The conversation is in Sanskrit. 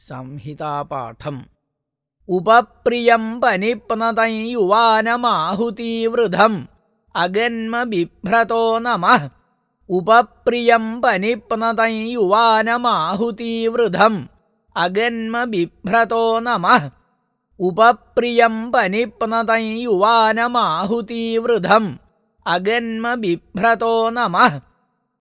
संहितापाठम्। उपप्रियं युवानमाहुतीवृधम् अगन्म बिभ्रतो नमः। उपप्रियं युवानमाहुतीवृधम् अगन्म बिभ्रतो नमः। उपप्रियं युवानमाहुतीवृधम् अगन्म बिभ्रतो नमः।